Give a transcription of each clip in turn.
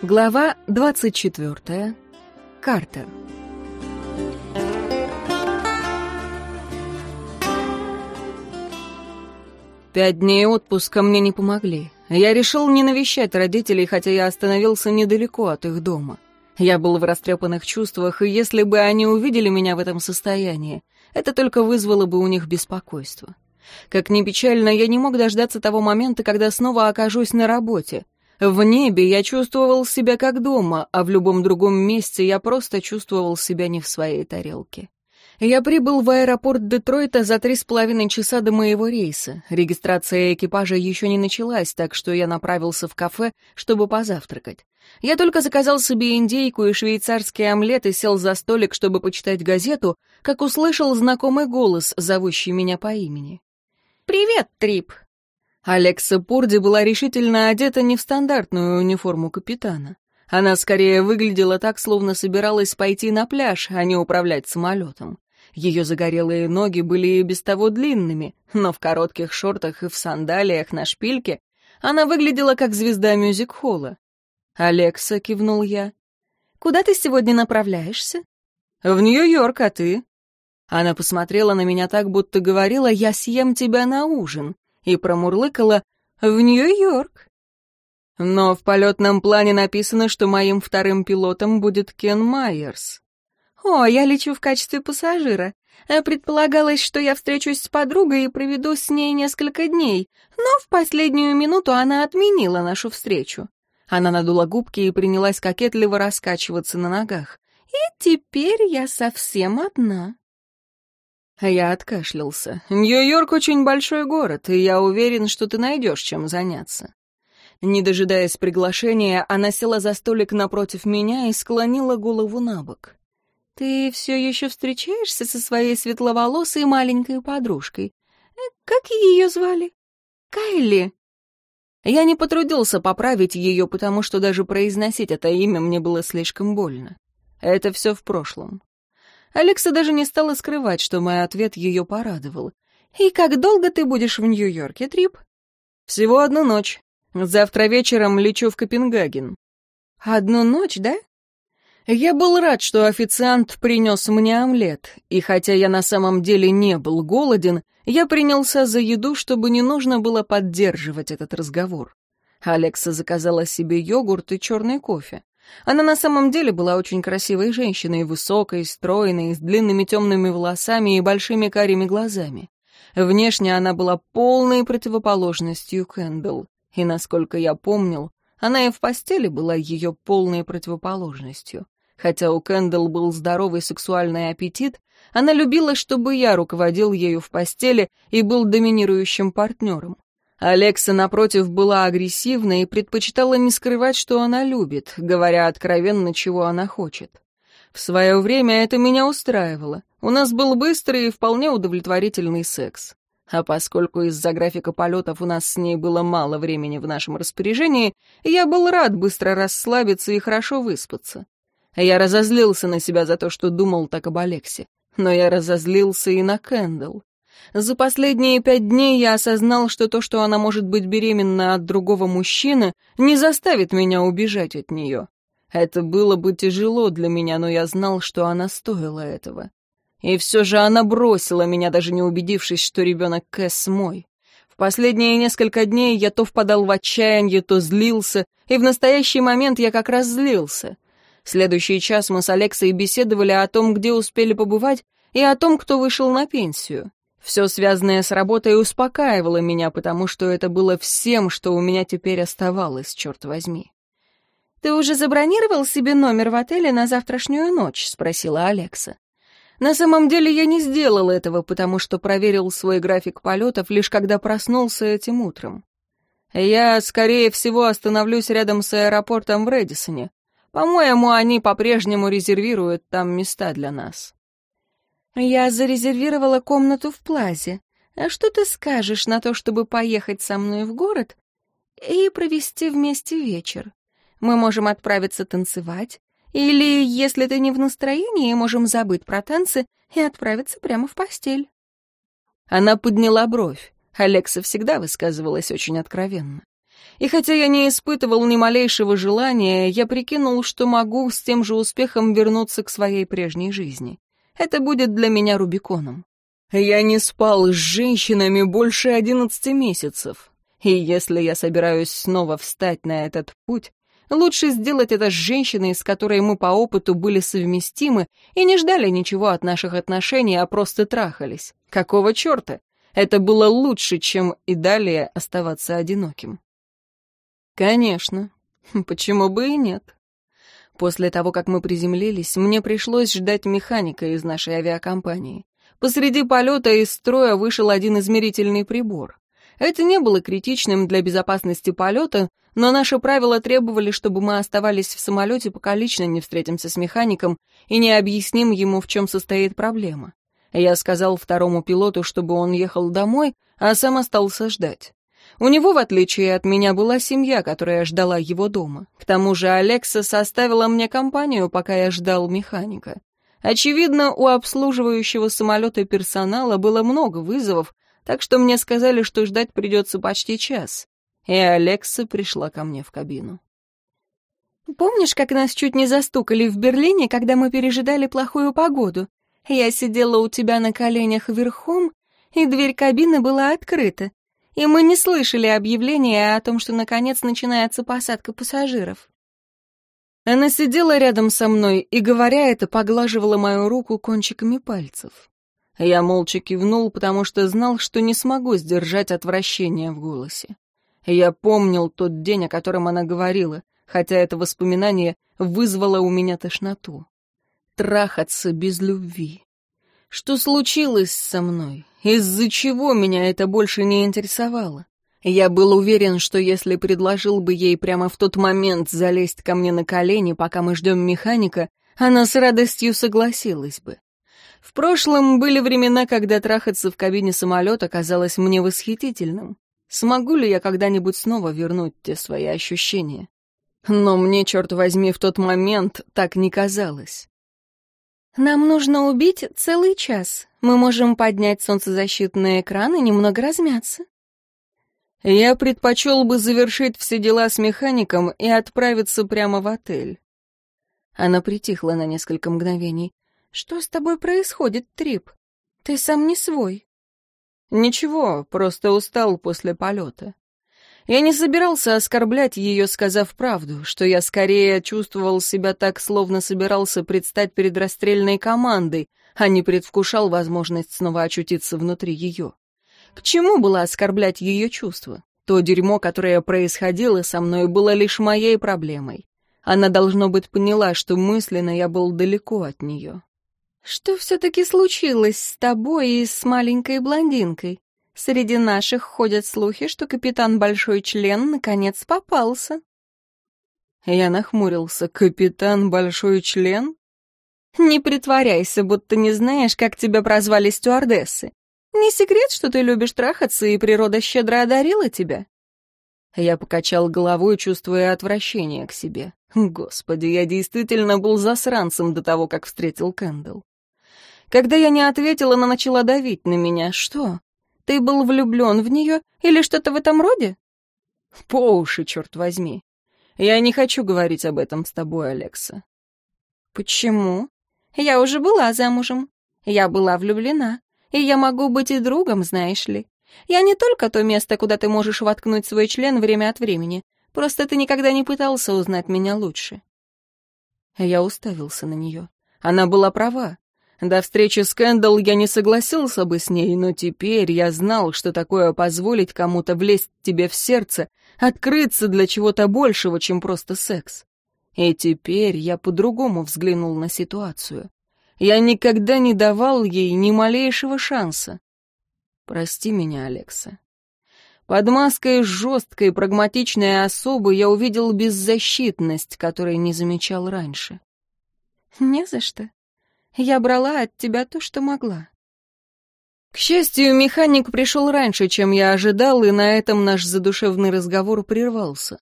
Глава 24. Картер. Пять дней отпуска мне не помогли. Я решил не навещать родителей, хотя я остановился недалеко от их дома. Я был в растрепанных чувствах, и если бы они увидели меня в этом состоянии, это только вызвало бы у них беспокойство. Как ни печально, я не мог дождаться того момента, когда снова окажусь на работе — в небе я чувствовал себя как дома, а в любом другом месте я просто чувствовал себя не в своей тарелке. Я прибыл в аэропорт Детройта за три с половиной часа до моего рейса. Регистрация экипажа еще не началась, так что я направился в кафе, чтобы позавтракать. Я только заказал себе индейку и швейцарский омлет и сел за столик, чтобы почитать газету, как услышал знакомый голос, зовущий меня по имени. «Привет, Трип!» Алекса Пурди была решительно одета не в стандартную униформу капитана. Она скорее выглядела так, словно собиралась пойти на пляж, а не управлять самолетом. Ее загорелые ноги были и без того длинными, но в коротких шортах и в сандалиях на шпильке она выглядела как звезда мюзик-холла. «Алекса», — кивнул я, — «куда ты сегодня направляешься?» «В Нью-Йорк, а ты?» Она посмотрела на меня так, будто говорила, «Я съем тебя на ужин» и промурлыкала «В Нью-Йорк». Но в полетном плане написано, что моим вторым пилотом будет Кен Майерс. «О, я лечу в качестве пассажира. Предполагалось, что я встречусь с подругой и проведу с ней несколько дней, но в последнюю минуту она отменила нашу встречу». Она надула губки и принялась кокетливо раскачиваться на ногах. «И теперь я совсем одна». Я откашлялся. «Нью-Йорк очень большой город, и я уверен, что ты найдешь чем заняться». Не дожидаясь приглашения, она села за столик напротив меня и склонила голову на бок. «Ты все еще встречаешься со своей светловолосой маленькой подружкой? Э, как ее звали?» «Кайли». Я не потрудился поправить ее, потому что даже произносить это имя мне было слишком больно. Это все в прошлом. Алекса даже не стала скрывать, что мой ответ ее порадовал. «И как долго ты будешь в Нью-Йорке, Трип?» «Всего одну ночь. Завтра вечером лечу в Копенгаген». «Одну ночь, да?» Я был рад, что официант принес мне омлет, и хотя я на самом деле не был голоден, я принялся за еду, чтобы не нужно было поддерживать этот разговор. Алекса заказала себе йогурт и черный кофе. Она на самом деле была очень красивой женщиной, высокой, стройной, с длинными темными волосами и большими карими глазами. Внешне она была полной противоположностью Кэндл, и, насколько я помнил, она и в постели была ее полной противоположностью. Хотя у Кэндл был здоровый сексуальный аппетит, она любила, чтобы я руководил ею в постели и был доминирующим партнером. Алекса, напротив, была агрессивна и предпочитала не скрывать, что она любит, говоря откровенно, чего она хочет. В свое время это меня устраивало. У нас был быстрый и вполне удовлетворительный секс. А поскольку из-за графика полетов у нас с ней было мало времени в нашем распоряжении, я был рад быстро расслабиться и хорошо выспаться. Я разозлился на себя за то, что думал так об Алексе. Но я разозлился и на Кэндалл. За последние пять дней я осознал, что то, что она может быть беременна от другого мужчины, не заставит меня убежать от нее. Это было бы тяжело для меня, но я знал, что она стоила этого. И все же она бросила меня, даже не убедившись, что ребенок Кэс мой. В последние несколько дней я то впадал в отчаяние, то злился, и в настоящий момент я как раз злился. Следующий час мы с Алексой беседовали о том, где успели побывать, и о том, кто вышел на пенсию. Все связанное с работой успокаивало меня, потому что это было всем, что у меня теперь оставалось, черт возьми. «Ты уже забронировал себе номер в отеле на завтрашнюю ночь?» — спросила Алекса. На самом деле я не сделал этого, потому что проверил свой график полетов лишь когда проснулся этим утром. Я, скорее всего, остановлюсь рядом с аэропортом в Редисоне. По-моему, они по-прежнему резервируют там места для нас. «Я зарезервировала комнату в Плазе. А что ты скажешь на то, чтобы поехать со мной в город и провести вместе вечер? Мы можем отправиться танцевать, или, если ты не в настроении, можем забыть про танцы и отправиться прямо в постель». Она подняла бровь. Алекса всегда высказывалась очень откровенно. И хотя я не испытывал ни малейшего желания, я прикинул, что могу с тем же успехом вернуться к своей прежней жизни. Это будет для меня Рубиконом. Я не спал с женщинами больше одиннадцати месяцев. И если я собираюсь снова встать на этот путь, лучше сделать это с женщиной, с которой мы по опыту были совместимы и не ждали ничего от наших отношений, а просто трахались. Какого черта? Это было лучше, чем и далее оставаться одиноким. Конечно. Почему бы и нет? После того, как мы приземлились, мне пришлось ждать механика из нашей авиакомпании. Посреди полета из строя вышел один измерительный прибор. Это не было критичным для безопасности полета, но наши правила требовали, чтобы мы оставались в самолете, пока лично не встретимся с механиком и не объясним ему, в чем состоит проблема. Я сказал второму пилоту, чтобы он ехал домой, а сам остался ждать. У него, в отличие от меня, была семья, которая ждала его дома. К тому же Алекса составила мне компанию, пока я ждал механика. Очевидно, у обслуживающего самолета персонала было много вызовов, так что мне сказали, что ждать придется почти час. И Алекса пришла ко мне в кабину. «Помнишь, как нас чуть не застукали в Берлине, когда мы пережидали плохую погоду? Я сидела у тебя на коленях верхом, и дверь кабины была открыта, и мы не слышали объявления о том, что наконец начинается посадка пассажиров». Она сидела рядом со мной и, говоря это, поглаживала мою руку кончиками пальцев. Я молча кивнул, потому что знал, что не смогу сдержать отвращение в голосе. Я помнил тот день, о котором она говорила, хотя это воспоминание вызвало у меня тошноту. Трахаться без любви. Что случилось со мной? Из-за чего меня это больше не интересовало? Я был уверен, что если предложил бы ей прямо в тот момент залезть ко мне на колени, пока мы ждем механика, она с радостью согласилась бы. В прошлом были времена, когда трахаться в кабине самолета казалось мне восхитительным. Смогу ли я когда-нибудь снова вернуть те свои ощущения? Но мне, черт возьми, в тот момент так не казалось. «Нам нужно убить целый час. Мы можем поднять солнцезащитный экран и немного размяться». Я предпочел бы завершить все дела с механиком и отправиться прямо в отель. Она притихла на несколько мгновений. Что с тобой происходит, Трип? Ты сам не свой. Ничего, просто устал после полета. Я не собирался оскорблять ее, сказав правду, что я скорее чувствовал себя так, словно собирался предстать перед расстрельной командой, а не предвкушал возможность снова очутиться внутри ее. К чему было оскорблять ее чувства? То дерьмо, которое происходило со мной, было лишь моей проблемой. Она, должно быть, поняла, что мысленно я был далеко от нее. Что все-таки случилось с тобой и с маленькой блондинкой? Среди наших ходят слухи, что капитан Большой Член наконец попался. Я нахмурился. Капитан Большой Член? Не притворяйся, будто не знаешь, как тебя прозвали стюардессы. Не секрет, что ты любишь трахаться, и природа щедро одарила тебя. Я покачал головой, чувствуя отвращение к себе. Господи, я действительно был засранцем до того, как встретил Кэндалл. Когда я не ответила, она начала давить на меня. Что? Ты был влюблен в нее или что-то в этом роде? По уши, черт возьми. Я не хочу говорить об этом с тобой, Алекса. Почему? Я уже была замужем. Я была влюблена. И я могу быть и другом, знаешь ли. Я не только то место, куда ты можешь воткнуть свой член время от времени. Просто ты никогда не пытался узнать меня лучше. Я уставился на нее. Она была права. До встречи с Кэндалл я не согласился бы с ней, но теперь я знал, что такое позволить кому-то влезть тебе в сердце, открыться для чего-то большего, чем просто секс. И теперь я по-другому взглянул на ситуацию. Я никогда не давал ей ни малейшего шанса. Прости меня, Алекса. Под маской жесткой, прагматичной особы я увидел беззащитность, которой не замечал раньше. «Не за что», я брала от тебя то, что могла. К счастью, механик пришел раньше, чем я ожидал, и на этом наш задушевный разговор прервался.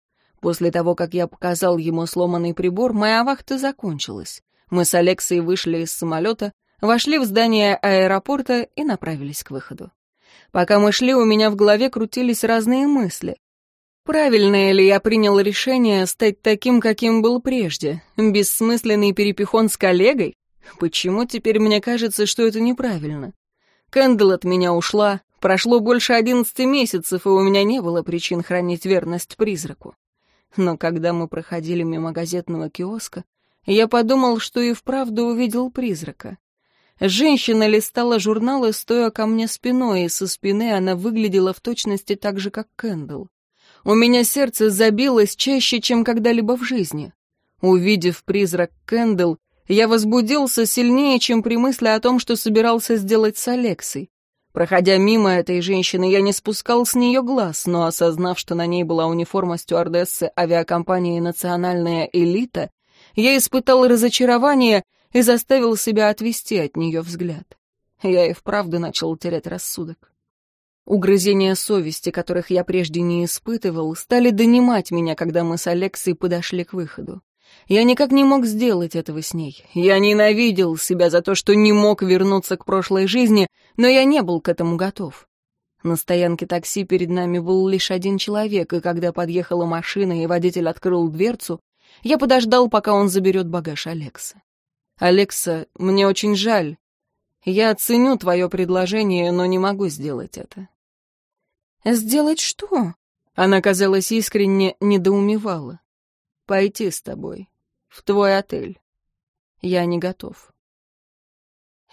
После того, как я показал ему сломанный прибор, моя вахта закончилась. Мы с Алексой вышли из самолета, вошли в здание аэропорта и направились к выходу. Пока мы шли, у меня в голове крутились разные мысли. Правильное ли я принял решение стать таким, каким был прежде? Бессмысленный перепихон с коллегой? Почему теперь мне кажется, что это неправильно? Кэндл от меня ушла, прошло больше одиннадцати месяцев, и у меня не было причин хранить верность призраку. Но когда мы проходили мимо газетного киоска, я подумал, что и вправду увидел призрака. Женщина листала журналы, стоя ко мне спиной, и со спины она выглядела в точности так же, как Кэндл. У меня сердце забилось чаще, чем когда-либо в жизни. Увидев призрак Кэндл, я возбудился сильнее, чем при мысли о том, что собирался сделать с Алексой. Проходя мимо этой женщины, я не спускал с нее глаз, но осознав, что на ней была униформа стюардессы авиакомпании «Национальная элита», я испытал разочарование и заставил себя отвести от нее взгляд. Я и вправду начал терять рассудок. Угрызения совести, которых я прежде не испытывал, стали донимать меня, когда мы с Алексой подошли к выходу. Я никак не мог сделать этого с ней. Я ненавидел себя за то, что не мог вернуться к прошлой жизни, но я не был к этому готов. На стоянке такси перед нами был лишь один человек, и когда подъехала машина и водитель открыл дверцу, я подождал, пока он заберет багаж Алекса. «Алекса, мне очень жаль. Я оценю твое предложение, но не могу сделать это». «Сделать что?» Она, казалось, искренне недоумевала. «Пойти с тобой. В твой отель. Я не готов».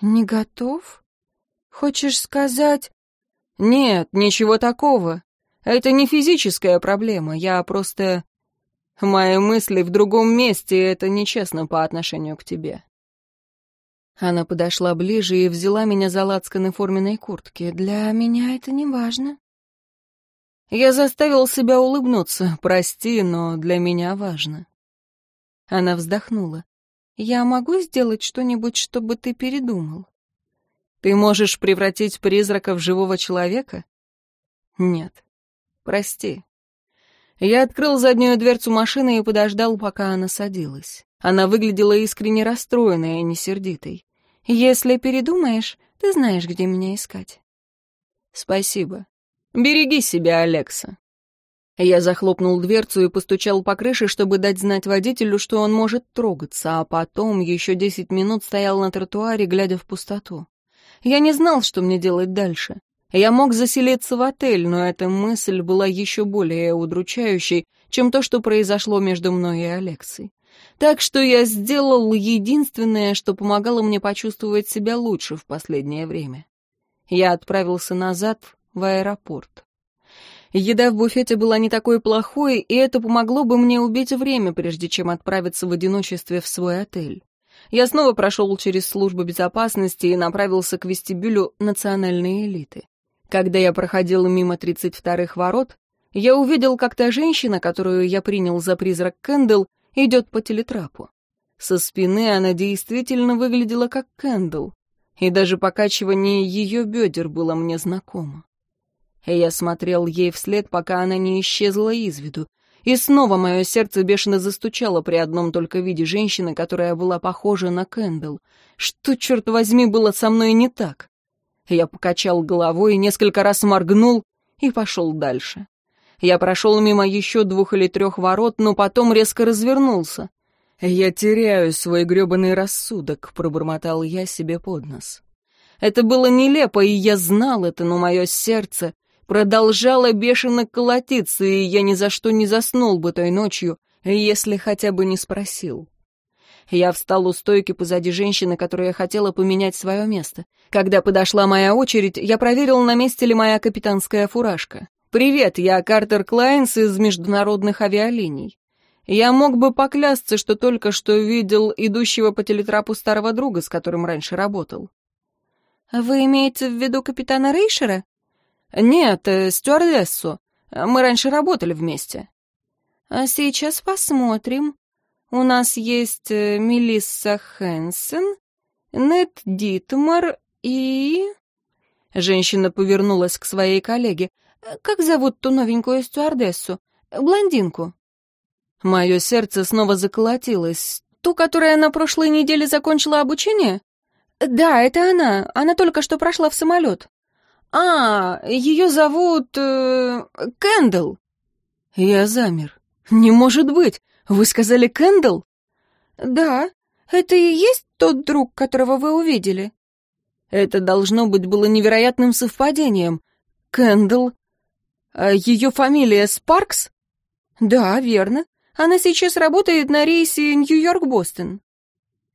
«Не готов? Хочешь сказать...» «Нет, ничего такого. Это не физическая проблема. Я просто... Мои мысли в другом месте, и это нечестно по отношению к тебе». Она подошла ближе и взяла меня за лацканы форменной куртки. «Для меня это не важно». Я заставил себя улыбнуться. Прости, но для меня важно. Она вздохнула. «Я могу сделать что-нибудь, чтобы ты передумал?» «Ты можешь превратить призрака в живого человека?» «Нет. Прости». Я открыл заднюю дверцу машины и подождал, пока она садилась. Она выглядела искренне расстроенной, а не сердитой. «Если передумаешь, ты знаешь, где меня искать». «Спасибо. Береги себя, Алекса». Я захлопнул дверцу и постучал по крыше, чтобы дать знать водителю, что он может трогаться, а потом еще десять минут стоял на тротуаре, глядя в пустоту. Я не знал, что мне делать дальше. Я мог заселиться в отель, но эта мысль была еще более удручающей, чем то, что произошло между мной и Алексой. Так что я сделал единственное, что помогало мне почувствовать себя лучше в последнее время. Я отправился назад в аэропорт. Еда в буфете была не такой плохой, и это помогло бы мне убить время, прежде чем отправиться в одиночестве в свой отель. Я снова прошел через службу безопасности и направился к вестибюлю национальной элиты. Когда я проходил мимо 32-х ворот, я увидел, как та женщина, которую я принял за призрак Кэндл, идет по телетрапу. Со спины она действительно выглядела как Кэндл, и даже покачивание ее бедер было мне знакомо. Я смотрел ей вслед, пока она не исчезла из виду, и снова мое сердце бешено застучало при одном только виде женщины, которая была похожа на Кэндл. Что, черт возьми, было со мной не так? Я покачал головой, несколько раз моргнул и пошел дальше. Я прошел мимо еще двух или трех ворот, но потом резко развернулся. «Я теряю свой гребаный рассудок», — пробормотал я себе под нос. Это было нелепо, и я знал это, но мое сердце продолжало бешено колотиться, и я ни за что не заснул бы той ночью, если хотя бы не спросил. Я встал у стойки позади женщины, которая хотела поменять свое место. Когда подошла моя очередь, я проверил, на месте ли моя капитанская фуражка. «Привет, я Картер Клайнс из международных авиалиний. Я мог бы поклясться, что только что видел идущего по телетрапу старого друга, с которым раньше работал». «Вы имеете в виду капитана Рейшера?» «Нет, э, стюардессу. Мы раньше работали вместе». «А сейчас посмотрим. У нас есть э, Мелисса Хэнсен, Нет Дитмар и...» Женщина повернулась к своей коллеге. Как зовут ту новенькую стюардессу? Блондинку?» Мое сердце снова заколотилось. «Ту, которая на прошлой неделе закончила обучение?» «Да, это она. Она только что прошла в самолет». «А, ее зовут... Э, Кэндл». Я замер. «Не может быть! Вы сказали Кэндл?» «Да, это и есть тот друг, которого вы увидели?» Это должно быть было невероятным совпадением. Кэндл... А ее фамилия Спаркс? Да, верно. Она сейчас работает на рейсе Нью-Йорк-Бостон.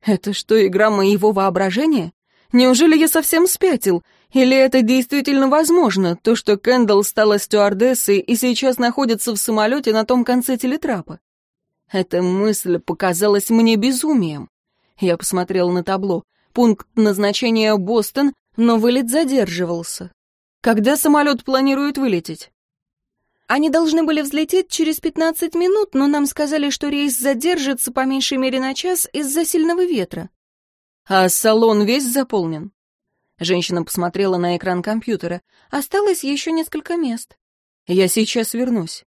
Это что, игра моего воображения? Неужели я совсем спятил? Или это действительно возможно, то, что Кэндалл стала стюардессой и сейчас находится в самолете на том конце телетрапа? Эта мысль показалась мне безумием. Я посмотрел на табло. Пункт назначения Бостон, но вылет задерживался. Когда самолет планирует вылететь? Они должны были взлететь через 15 минут, но нам сказали, что рейс задержится по меньшей мере на час из-за сильного ветра. А салон весь заполнен? Женщина посмотрела на экран компьютера. Осталось еще несколько мест. Я сейчас вернусь.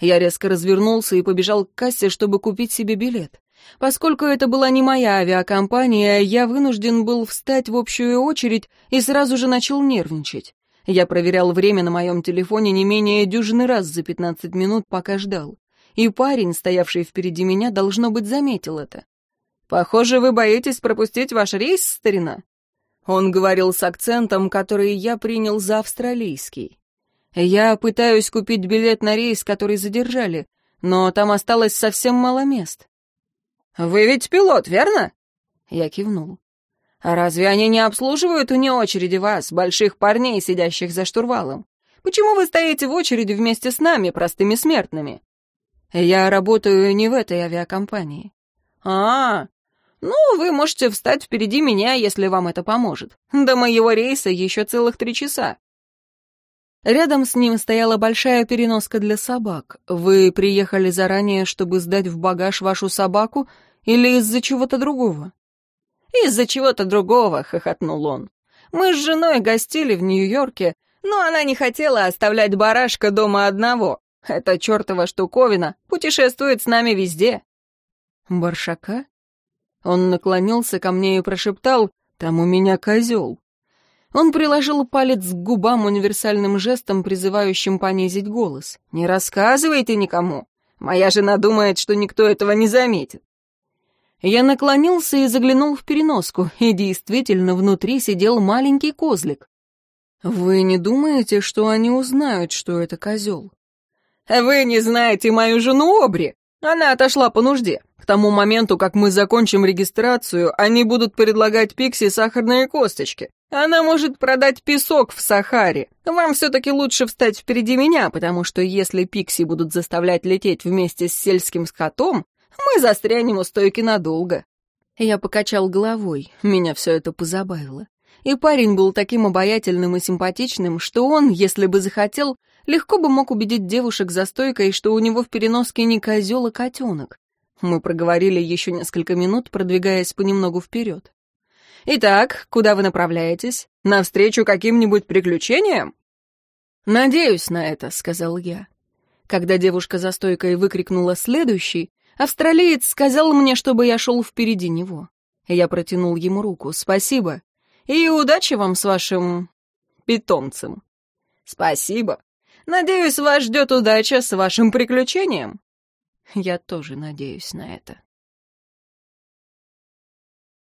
Я резко развернулся и побежал к кассе, чтобы купить себе билет. Поскольку это была не моя авиакомпания, я вынужден был встать в общую очередь и сразу же начал нервничать. Я проверял время на моем телефоне не менее дюжины раз за 15 минут, пока ждал. И парень, стоявший впереди меня, должно быть, заметил это. «Похоже, вы боитесь пропустить ваш рейс, старина?» Он говорил с акцентом, который я принял за австралийский. Я пытаюсь купить билет на рейс, который задержали, но там осталось совсем мало мест. «Вы ведь пилот, верно?» Я кивнул. «А разве они не обслуживают вне очереди вас, больших парней, сидящих за штурвалом? Почему вы стоите в очереди вместе с нами, простыми смертными?» «Я работаю не в этой авиакомпании». «А, «Ну, вы можете встать впереди меня, если вам это поможет. До моего рейса еще целых три часа». Рядом с ним стояла большая переноска для собак. Вы приехали заранее, чтобы сдать в багаж вашу собаку или из-за чего-то другого? «Из-за чего-то другого», — хохотнул он. «Мы с женой гостили в Нью-Йорке, но она не хотела оставлять барашка дома одного. Эта чертова штуковина путешествует с нами везде». «Баршака?» Он наклонился ко мне и прошептал «Там у меня козел». Он приложил палец к губам универсальным жестом, призывающим понизить голос. «Не рассказывайте никому. Моя жена думает, что никто этого не заметит». Я наклонился и заглянул в переноску, и действительно внутри сидел маленький козлик. «Вы не думаете, что они узнают, что это козел?» «Вы не знаете мою жену Обри. Она отошла по нужде. К тому моменту, как мы закончим регистрацию, они будут предлагать Пикси сахарные косточки. Она может продать песок в Сахаре. Вам все-таки лучше встать впереди меня, потому что если Пикси будут заставлять лететь вместе с сельским скотом, мы застрянем у стойки надолго». Я покачал головой, меня все это позабавило. И парень был таким обаятельным и симпатичным, что он, если бы захотел, легко бы мог убедить девушек за стойкой, что у него в переноске не козел, а котенок. Мы проговорили еще несколько минут, продвигаясь понемногу вперед. «Итак, куда вы направляетесь? Навстречу каким-нибудь приключениям?» «Надеюсь на это», — сказал я. Когда девушка за стойкой выкрикнула «следующий», австралиец сказал мне, чтобы я шел впереди него. Я протянул ему руку. «Спасибо. И удачи вам с вашим... питомцем». «Спасибо. Надеюсь, вас ждет удача с вашим приключением». Я тоже надеюсь на это.